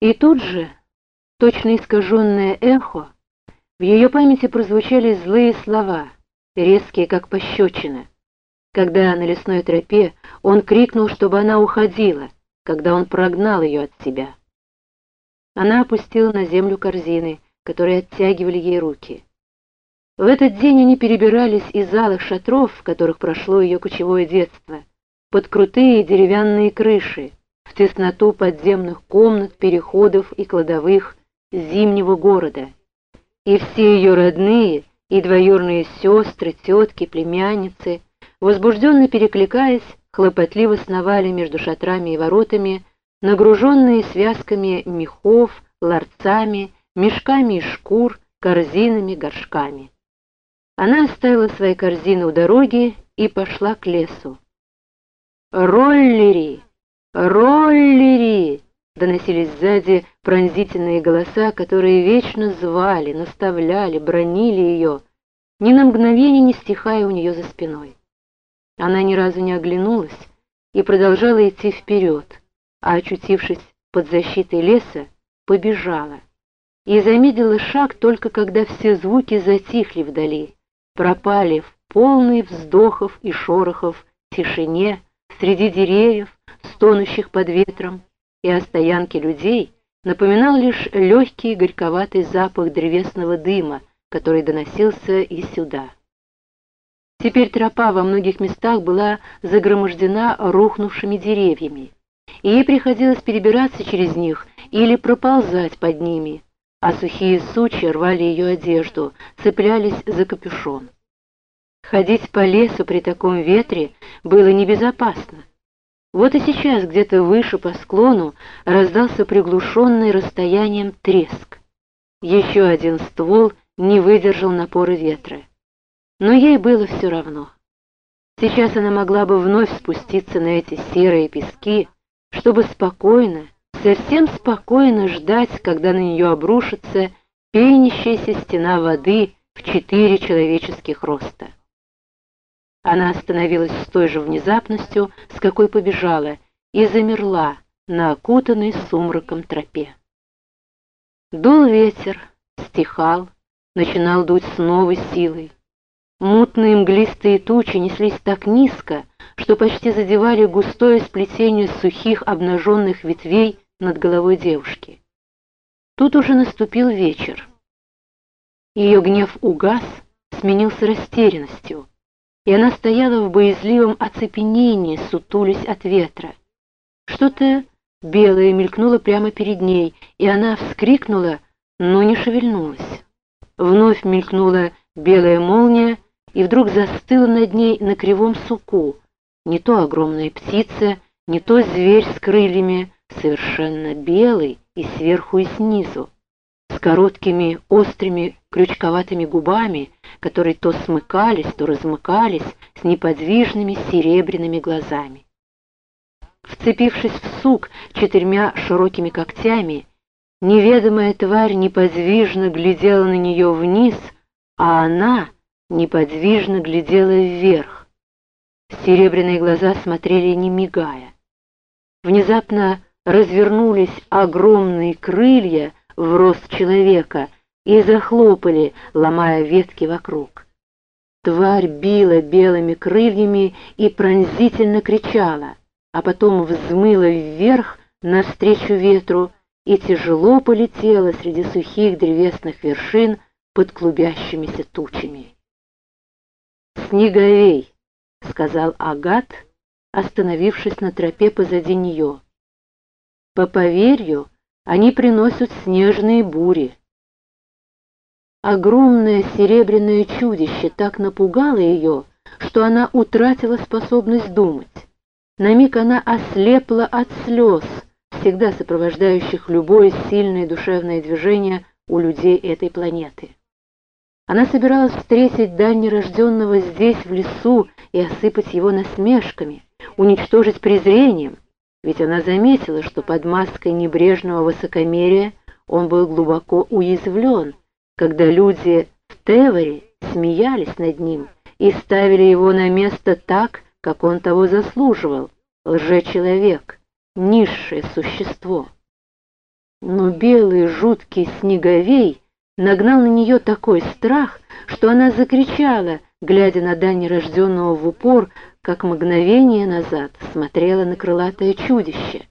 И тут же, точно искаженное эхо, в ее памяти прозвучали злые слова, резкие, как пощечина, когда на лесной тропе он крикнул, чтобы она уходила, когда он прогнал ее от себя. Она опустила на землю корзины, которые оттягивали ей руки. В этот день они перебирались из алых шатров, в которых прошло ее кочевое детство, под крутые деревянные крыши, в тесноту подземных комнат, переходов и кладовых зимнего города. И все ее родные и двоюрные сестры, тетки, племянницы, возбужденно перекликаясь, хлопотливо сновали между шатрами и воротами, нагруженные связками мехов, ларцами, мешками из шкур, корзинами, горшками. Она оставила свои корзины у дороги и пошла к лесу. «Роллери! Роллери!» доносились сзади пронзительные голоса, которые вечно звали, наставляли, бронили ее, ни на мгновение не стихая у нее за спиной. Она ни разу не оглянулась и продолжала идти вперед, а, очутившись под защитой леса, побежала. И замедлила шаг только когда все звуки затихли вдали, пропали в полной вздохов и шорохов тишине среди деревьев, стонущих под ветром, и о стоянке людей напоминал лишь легкий горьковатый запах древесного дыма, который доносился и сюда. Теперь тропа во многих местах была загромождена рухнувшими деревьями, и ей приходилось перебираться через них или проползать под ними, а сухие сучья рвали ее одежду, цеплялись за капюшон. Ходить по лесу при таком ветре было небезопасно. Вот и сейчас где-то выше по склону раздался приглушенный расстоянием треск. Еще один ствол не выдержал напора ветра. Но ей было все равно. Сейчас она могла бы вновь спуститься на эти серые пески, чтобы спокойно, совсем спокойно ждать, когда на нее обрушится пенящаяся стена воды в четыре человеческих роста. Она остановилась с той же внезапностью, с какой побежала, и замерла на окутанной сумраком тропе. Дул ветер, стихал, начинал дуть с новой силой. Мутные мглистые тучи неслись так низко, что почти задевали густое сплетение сухих обнаженных ветвей над головой девушки. Тут уже наступил вечер. Ее гнев угас, сменился растерянностью и она стояла в боязливом оцепенении, сутулясь от ветра. Что-то белое мелькнуло прямо перед ней, и она вскрикнула, но не шевельнулась. Вновь мелькнула белая молния, и вдруг застыла над ней на кривом суку. Не то огромная птица, не то зверь с крыльями, совершенно белый и сверху, и снизу с короткими острыми крючковатыми губами, которые то смыкались, то размыкались, с неподвижными серебряными глазами. Вцепившись в сук четырьмя широкими когтями, неведомая тварь неподвижно глядела на нее вниз, а она неподвижно глядела вверх. Серебряные глаза смотрели не мигая. Внезапно развернулись огромные крылья, в рост человека и захлопали, ломая ветки вокруг. Тварь била белыми крыльями и пронзительно кричала, а потом взмыла вверх навстречу ветру и тяжело полетела среди сухих древесных вершин под клубящимися тучами. «Снеговей!» — сказал Агат, остановившись на тропе позади нее. По поверью, они приносят снежные бури. Огромное серебряное чудище так напугало ее, что она утратила способность думать. На миг она ослепла от слез, всегда сопровождающих любое сильное душевное движение у людей этой планеты. Она собиралась встретить дальнерожденного здесь, в лесу, и осыпать его насмешками, уничтожить презрением, ведь она заметила, что под маской небрежного высокомерия он был глубоко уязвлен, когда люди в Теворе смеялись над ним и ставили его на место так, как он того заслуживал, лжечеловек, низшее существо. Но белый жуткий снеговей нагнал на нее такой страх, что она закричала, глядя на Дани рожденного в упор, как мгновение назад смотрела на крылатое чудище.